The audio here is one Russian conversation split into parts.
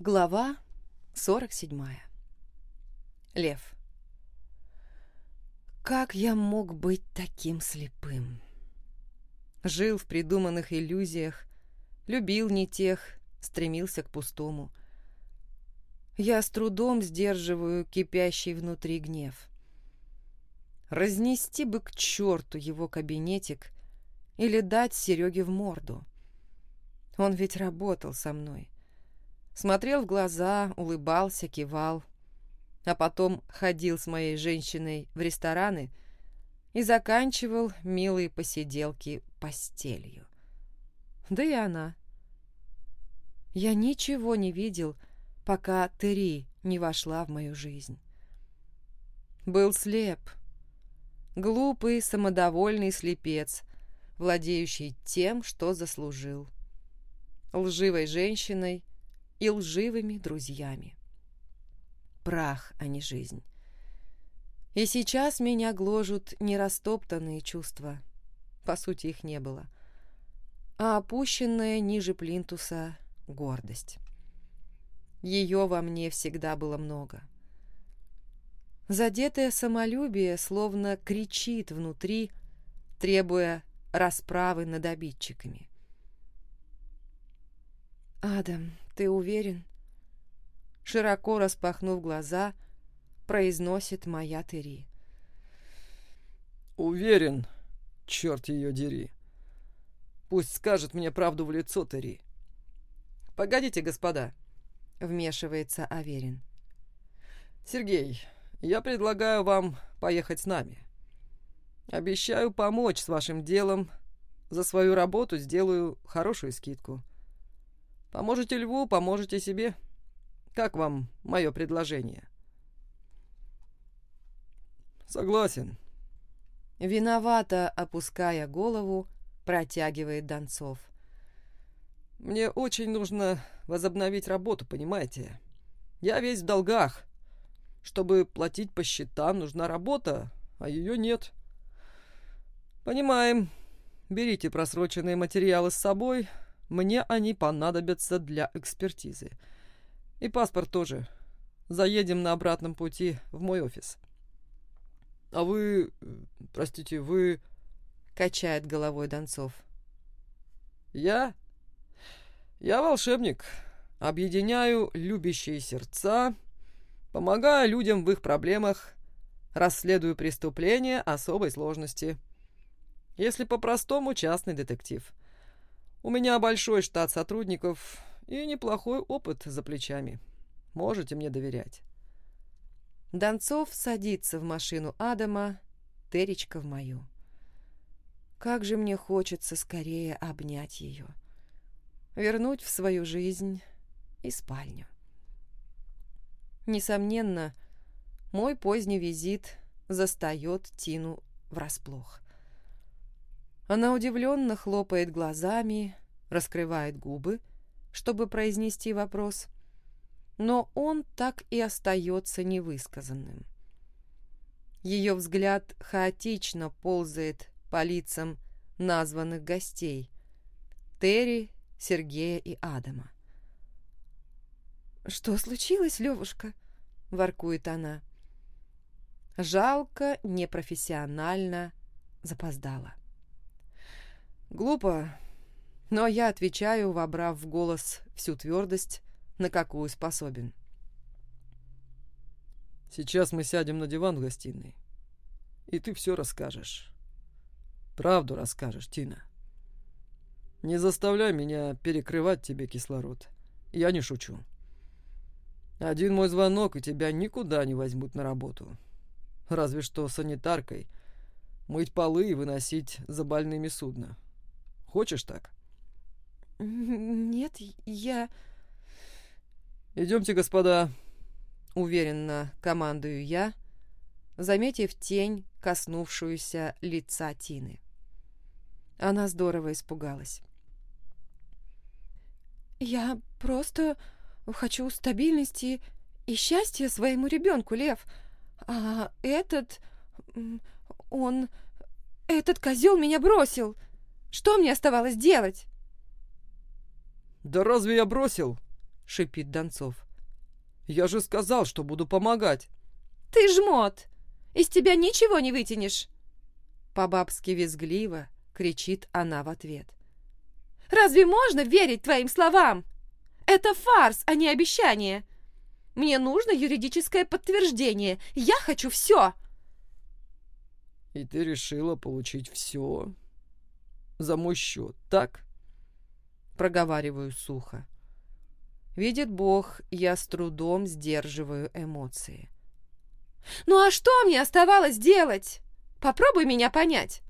Глава 47. Лев. Как я мог быть таким слепым? Жил в придуманных иллюзиях, любил не тех, стремился к пустому. Я с трудом сдерживаю кипящий внутри гнев. Разнести бы к черту его кабинетик или дать Сереге в морду. Он ведь работал со мной смотрел в глаза, улыбался, кивал, а потом ходил с моей женщиной в рестораны и заканчивал милые посиделки постелью. Да и она. Я ничего не видел, пока Тери не вошла в мою жизнь. Был слеп. Глупый, самодовольный слепец, владеющий тем, что заслужил. Лживой женщиной и лживыми друзьями. Прах, а не жизнь. И сейчас меня гложут нерастоптанные чувства, по сути их не было, а опущенная ниже плинтуса гордость. Ее во мне всегда было много. Задетое самолюбие словно кричит внутри, требуя расправы над обидчиками. «Адам, ты уверен?» Широко распахнув глаза, произносит моя Тери. «Уверен, черт ее дери. Пусть скажет мне правду в лицо, Тери». «Погодите, господа», — вмешивается Аверин. «Сергей, я предлагаю вам поехать с нами. Обещаю помочь с вашим делом. За свою работу сделаю хорошую скидку. Поможете льву, поможете себе. Как вам мое предложение? Согласен. Виновато, опуская голову, протягивает Донцов. Мне очень нужно возобновить работу, понимаете? Я весь в долгах. Чтобы платить по счетам, нужна работа, а ее нет. Понимаем. Берите просроченные материалы с собой, мне они понадобятся для экспертизы. И паспорт тоже. Заедем на обратном пути в мой офис. А вы... Простите, вы... Качает головой Донцов. Я? Я волшебник. Объединяю любящие сердца, помогаю людям в их проблемах, расследую преступления особой сложности. Если по-простому, частный детектив. У меня большой штат сотрудников и неплохой опыт за плечами. Можете мне доверять. Донцов садится в машину Адама, Теречка в мою. Как же мне хочется скорее обнять ее, вернуть в свою жизнь и спальню. Несомненно, мой поздний визит застает Тину врасплох. Она удивленно хлопает глазами, раскрывает губы, чтобы произнести вопрос, но он так и остается невысказанным. Ее взгляд хаотично ползает по лицам названных гостей — Терри, Сергея и Адама. «Что случилось, Левушка?» — воркует она. Жалко, непрофессионально, запоздала. Глупо, но я отвечаю, вобрав в голос всю твердость, на какую способен. Сейчас мы сядем на диван в гостиной, и ты все расскажешь. Правду расскажешь, Тина. Не заставляй меня перекрывать тебе кислород. Я не шучу. Один мой звонок, и тебя никуда не возьмут на работу. Разве что санитаркой. Мыть полы и выносить за больными судна. Хочешь так?» «Нет, я...» «Идемте, господа», — уверенно командую я, заметив тень, коснувшуюся лица Тины. Она здорово испугалась. «Я просто хочу стабильности и счастья своему ребенку, Лев. А этот... он... этот козел меня бросил!» Что мне оставалось делать? Да разве я бросил? шипит Донцов. «Я же сказал, что буду помогать!» «Ты жмот! Из тебя ничего не вытянешь!» По-бабски визгливо кричит она в ответ. «Разве можно верить твоим словам? Это фарс, а не обещание. Мне нужно юридическое подтверждение. Я хочу все!» «И ты решила получить все за мой счет, так?» Проговариваю сухо. Видит Бог, я с трудом сдерживаю эмоции. «Ну а что мне оставалось делать? Попробуй меня понять.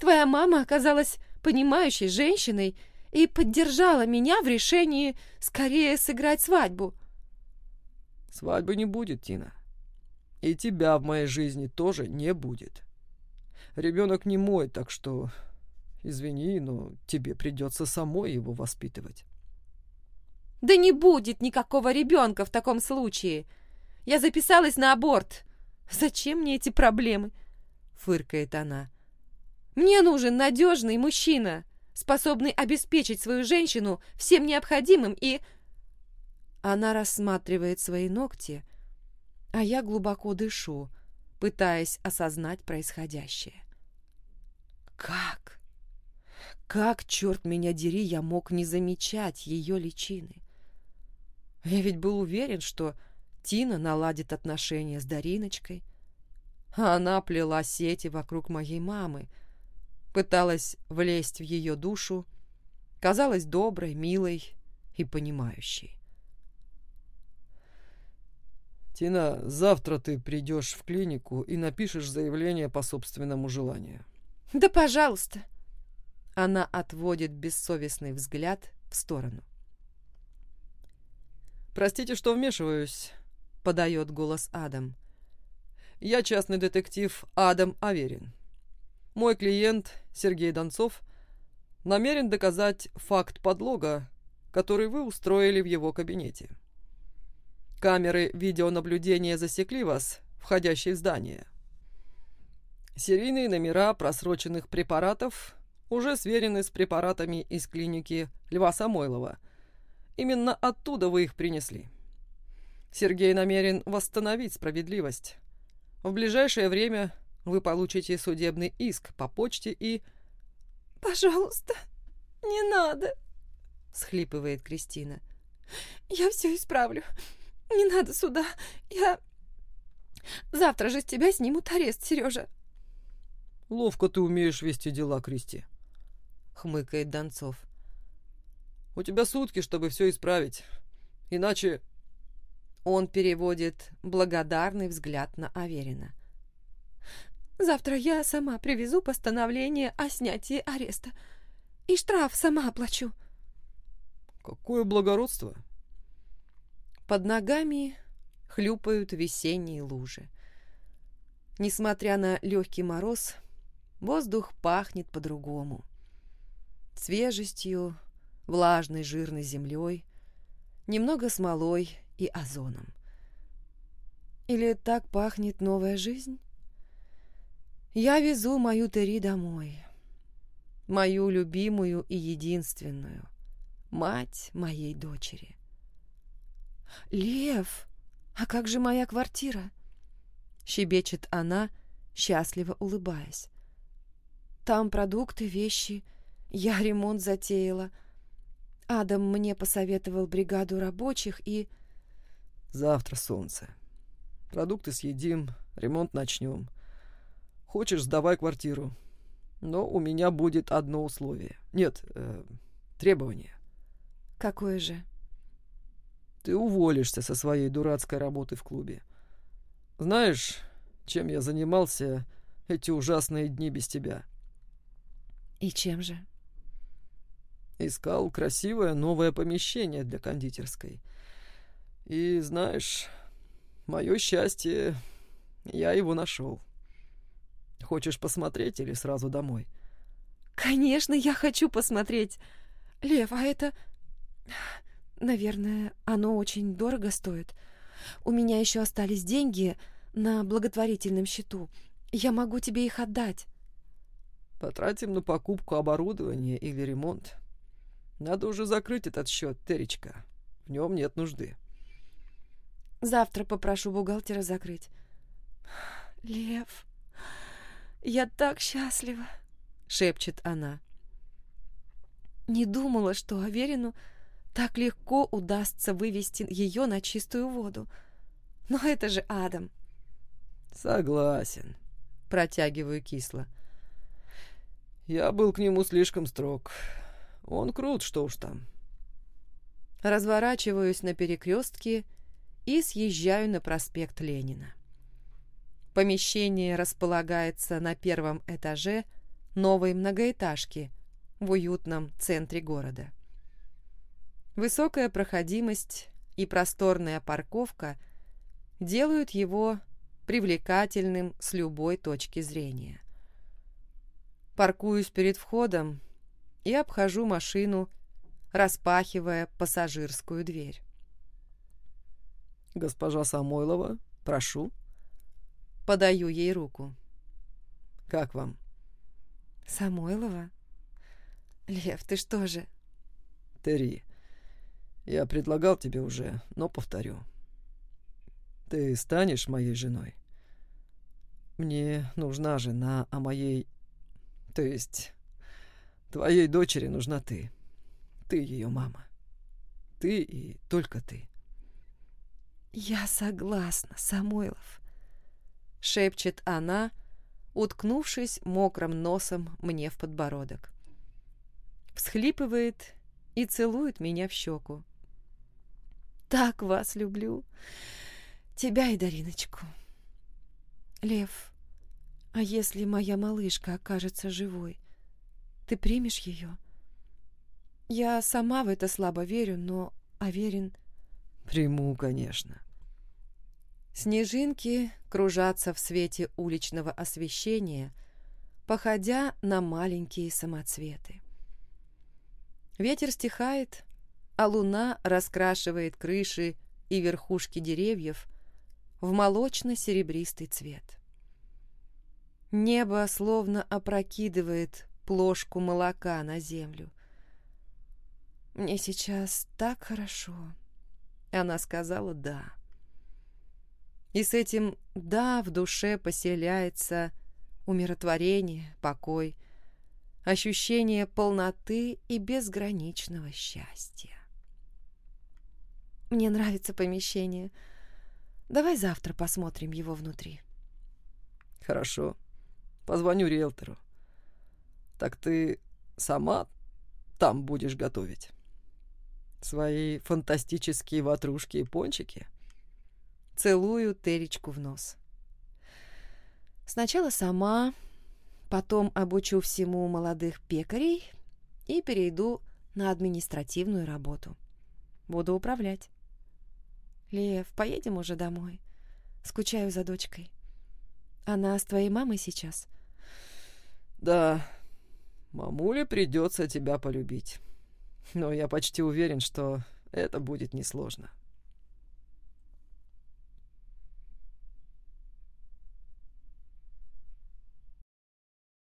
Твоя мама оказалась понимающей женщиной и поддержала меня в решении скорее сыграть свадьбу. Свадьбы не будет, Тина. И тебя в моей жизни тоже не будет. Ребенок не мой, так что, извини, но тебе придется самой его воспитывать. Да не будет никакого ребенка в таком случае. Я записалась на аборт. Зачем мне эти проблемы? Фыркает она. Мне нужен надежный мужчина, способный обеспечить свою женщину всем необходимым и... Она рассматривает свои ногти, а я глубоко дышу, пытаясь осознать происходящее. Как? Как, черт меня дери, я мог не замечать ее личины? Я ведь был уверен, что Тина наладит отношения с Дариночкой, а она плела сети вокруг моей мамы, пыталась влезть в ее душу, казалась доброй, милой и понимающей. «Тина, завтра ты придешь в клинику и напишешь заявление по собственному желанию». «Да, пожалуйста». Она отводит бессовестный взгляд в сторону. «Простите, что вмешиваюсь», — подает голос Адам. «Я частный детектив Адам Аверин. Мой клиент Сергей Донцов намерен доказать факт подлога, который вы устроили в его кабинете. Камеры видеонаблюдения засекли вас, входящий в здание. Серийные номера просроченных препаратов уже сверены с препаратами из клиники Льва Самойлова. Именно оттуда вы их принесли. Сергей намерен восстановить справедливость. В ближайшее время вы получите судебный иск по почте и... «Пожалуйста, не надо!» — схлипывает Кристина. «Я все исправлю. Не надо сюда. Я... Завтра же с тебя снимут арест, Сережа». «Ловко ты умеешь вести дела, Кристи», — хмыкает Донцов. «У тебя сутки, чтобы все исправить. Иначе...» Он переводит благодарный взгляд на Аверина. Завтра я сама привезу постановление о снятии ареста. И штраф сама оплачу. Какое благородство. Под ногами хлюпают весенние лужи. Несмотря на легкий мороз, воздух пахнет по-другому. Свежестью, влажной жирной землей, немного смолой и озоном. Или так пахнет новая жизнь? Я везу мою Тери домой. Мою любимую и единственную. Мать моей дочери. «Лев, а как же моя квартира?» Щебечет она, счастливо улыбаясь. «Там продукты, вещи. Я ремонт затеяла. Адам мне посоветовал бригаду рабочих и...» «Завтра солнце. Продукты съедим, ремонт начнем. Хочешь, сдавай квартиру. Но у меня будет одно условие. Нет, э, требование. Какое же? Ты уволишься со своей дурацкой работы в клубе. Знаешь, чем я занимался эти ужасные дни без тебя? И чем же? Искал красивое новое помещение для кондитерской. И знаешь, мое счастье, я его нашел. Хочешь посмотреть или сразу домой? Конечно, я хочу посмотреть. Лев, а это... Наверное, оно очень дорого стоит. У меня еще остались деньги на благотворительном счету. Я могу тебе их отдать. Потратим на покупку оборудования или ремонт. Надо уже закрыть этот счет, Теречка. в нем нет нужды. Завтра попрошу бухгалтера закрыть. Лев, я так счастлива, шепчет она. Не думала, что Аверину так легко удастся вывести ее на чистую воду. Но это же Адам. Согласен. Протягиваю кисло. Я был к нему слишком строг. Он крут, что уж там. Разворачиваюсь на перекрестке и съезжаю на проспект Ленина. Помещение располагается на первом этаже новой многоэтажки в уютном центре города. Высокая проходимость и просторная парковка делают его привлекательным с любой точки зрения. Паркуюсь перед входом и обхожу машину, распахивая пассажирскую дверь. «Госпожа Самойлова, прошу». Подаю ей руку. «Как вам?» «Самойлова? Лев, ты что же?» «Терри, я предлагал тебе уже, но повторю. Ты станешь моей женой? Мне нужна жена, а моей... То есть, твоей дочери нужна ты. Ты ее мама. Ты и только ты. «Я согласна, Самойлов», — шепчет она, уткнувшись мокрым носом мне в подбородок. Всхлипывает и целует меня в щеку так вас люблю. Тебя и Дариночку. Лев, а если моя малышка окажется живой, ты примешь ее? Я сама в это слабо верю, но Аверин... Приму, конечно. Снежинки кружатся в свете уличного освещения, походя на маленькие самоцветы. Ветер стихает, а луна раскрашивает крыши и верхушки деревьев в молочно-серебристый цвет. Небо словно опрокидывает плошку молока на землю. «Мне сейчас так хорошо», — она сказала «да». И с этим «да» в душе поселяется умиротворение, покой, ощущение полноты и безграничного счастья. Мне нравится помещение. Давай завтра посмотрим его внутри. Хорошо. Позвоню риэлтору. Так ты сама там будешь готовить? Свои фантастические ватрушки и пончики? Целую Теречку в нос. Сначала сама, потом обучу всему молодых пекарей и перейду на административную работу. Буду управлять. «Лев, поедем уже домой. Скучаю за дочкой. Она с твоей мамой сейчас?» «Да, мамуле придется тебя полюбить. Но я почти уверен, что это будет несложно».